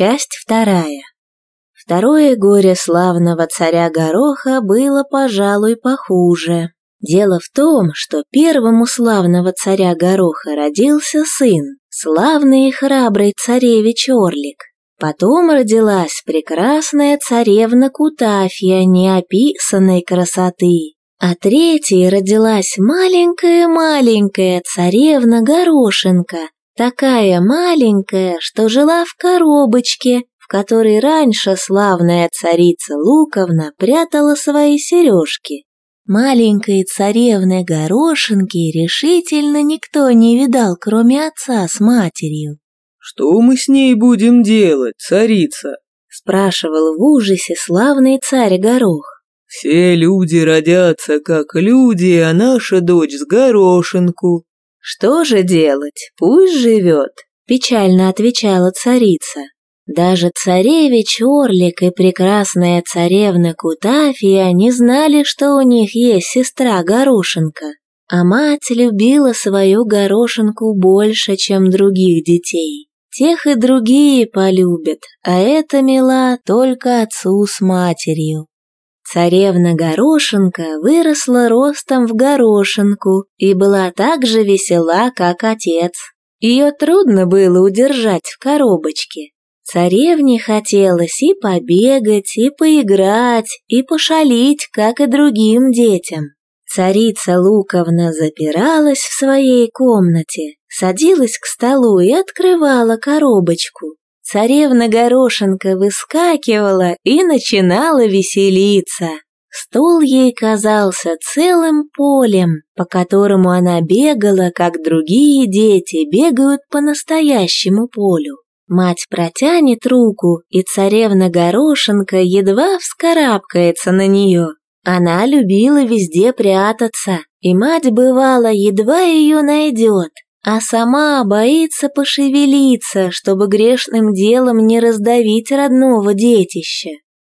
Часть вторая. Второе горе славного царя Гороха было, пожалуй, похуже. Дело в том, что первому славного царя Гороха родился сын, славный и храбрый царевич Орлик. Потом родилась прекрасная царевна Кутафья неописанной красоты, а третьей родилась маленькая-маленькая царевна Горошенко, такая маленькая, что жила в коробочке, в которой раньше славная царица Луковна прятала свои сережки. Маленькой царевны Горошинки решительно никто не видал, кроме отца с матерью. «Что мы с ней будем делать, царица?» — спрашивал в ужасе славный царь Горох. «Все люди родятся как люди, а наша дочь с горошинку». «Что же делать? Пусть живет», — печально отвечала царица. Даже царевич Орлик и прекрасная царевна Кутафия не знали, что у них есть сестра Горошинка, а мать любила свою Горошинку больше, чем других детей. Тех и другие полюбят, а эта мила только отцу с матерью. Царевна Горошинка выросла ростом в горошинку и была так же весела, как отец. Ее трудно было удержать в коробочке. Царевне хотелось и побегать, и поиграть, и пошалить, как и другим детям. Царица Луковна запиралась в своей комнате, садилась к столу и открывала коробочку. Царевна Горошенко выскакивала и начинала веселиться. Стол ей казался целым полем, по которому она бегала, как другие дети бегают по настоящему полю. Мать протянет руку, и царевна Горошенко едва вскарабкается на нее. Она любила везде прятаться, и мать, бывала, едва ее найдет, а сама боится пошевелиться, чтобы грешным делом не раздавить родного детища.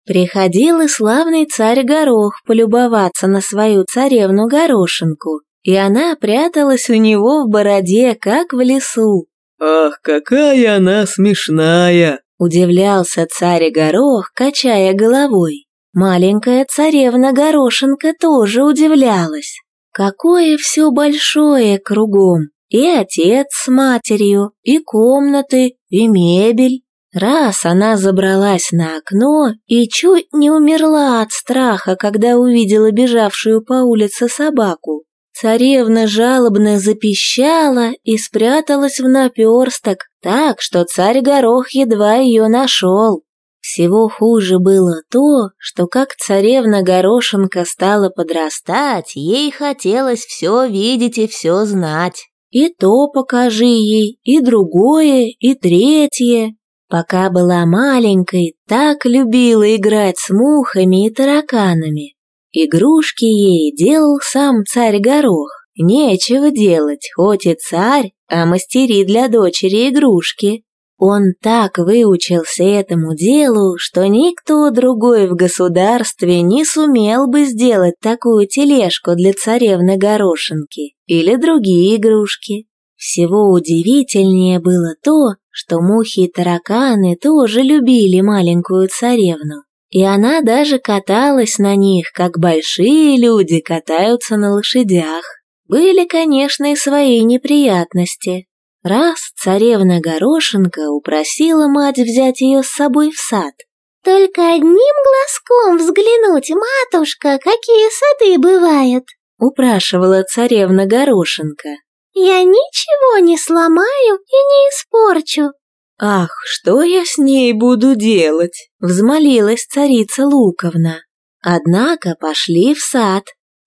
Приходил и славный царь Горох полюбоваться на свою царевну Горошенку, и она пряталась у него в бороде, как в лесу, «Ах, какая она смешная!» — удивлялся царь Горох, качая головой. Маленькая царевна Горошенко тоже удивлялась. Какое все большое кругом! И отец с матерью, и комнаты, и мебель. Раз она забралась на окно и чуть не умерла от страха, когда увидела бежавшую по улице собаку. Царевна жалобно запищала и спряталась в наперсток, так что царь Горох едва ее нашел. Всего хуже было то, что как царевна Горошенко стала подрастать, ей хотелось все видеть и все знать. И то покажи ей, и другое, и третье. Пока была маленькой, так любила играть с мухами и тараканами. Игрушки ей делал сам царь Горох. Нечего делать, хоть и царь, а мастери для дочери игрушки. Он так выучился этому делу, что никто другой в государстве не сумел бы сделать такую тележку для царевны Горошинки или другие игрушки. Всего удивительнее было то, что мухи и тараканы тоже любили маленькую царевну и она даже каталась на них, как большие люди катаются на лошадях. Были, конечно, и свои неприятности. Раз царевна Горошенко упросила мать взять ее с собой в сад. «Только одним глазком взглянуть, матушка, какие сады бывают!» — упрашивала царевна Горошенко. «Я ничего не сломаю и не испорчу, «Ах, что я с ней буду делать?» — взмолилась царица Луковна. Однако пошли в сад.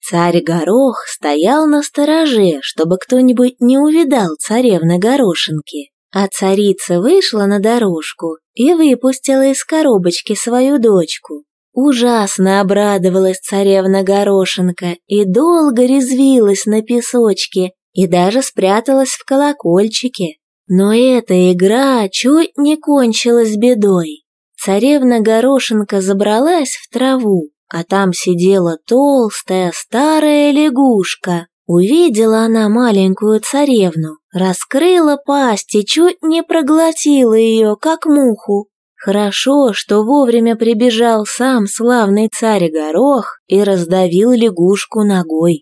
Царь Горох стоял на стороже, чтобы кто-нибудь не увидал царевны Горошинки. А царица вышла на дорожку и выпустила из коробочки свою дочку. Ужасно обрадовалась царевна Горошинка и долго резвилась на песочке и даже спряталась в колокольчике. Но эта игра чуть не кончилась бедой. Царевна Горошенко забралась в траву, а там сидела толстая старая лягушка. Увидела она маленькую царевну, раскрыла пасть и чуть не проглотила ее, как муху. Хорошо, что вовремя прибежал сам славный царь Горох и раздавил лягушку ногой.